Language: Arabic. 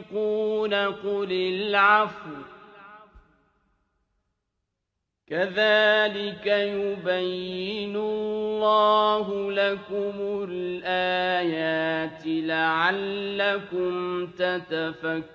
ينفقون قل العفو. كذلك يبين الله لكم الآيات لعلكم تتفكرون.